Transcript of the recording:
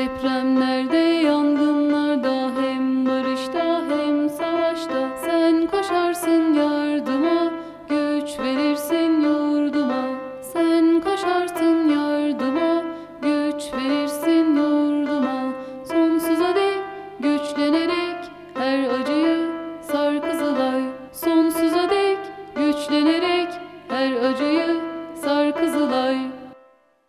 depremlerde, yangınlarda Hem barışta hem savaşta. Sen koşarsın yardıma Güç verirsin yurduma. Sen koşarsın yardıma Güç verirsin yurduma. Sonsuza dek güçlenerek Her acıyı sar kızılay. Sonsuza dek güçlenerek